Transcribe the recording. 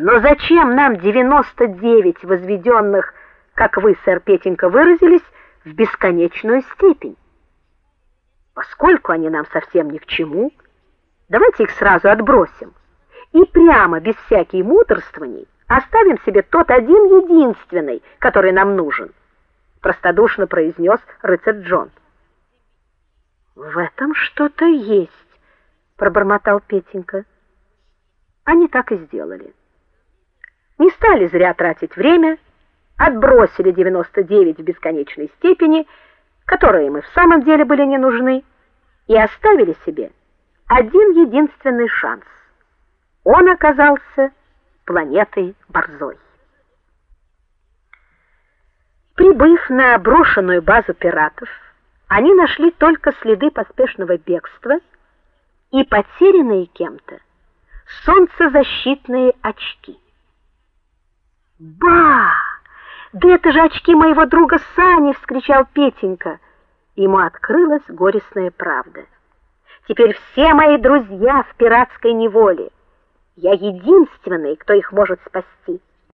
Но зачем нам 99 возведенных, как вы, сэр Петенька, выразились, в бесконечную степень? Поскольку они нам совсем ни к чему, давайте их сразу отбросим и прямо без всяких мудрствований оставим себе тот один единственный, который нам нужен, простодушно произнес рыцарь Джон. В этом что-то есть, пробормотал Петенька. Они так и сделали. Не стали зря тратить время, отбросили 99 в бесконечной степени, которые и в самом деле были не нужны, и оставили себе один единственный шанс. Он оказался планетой Борзой. Прибыв на брошенную базу пиратов, они нашли только следы поспешного бегства и потерянные кем-то солнцезащитные очки. Ба! Да это же очки моего друга Сани, вскричал Петенька. Ему открылась горестная правда. Теперь все мои друзья в пиратской неволе. Я единственный, кто их может спасти.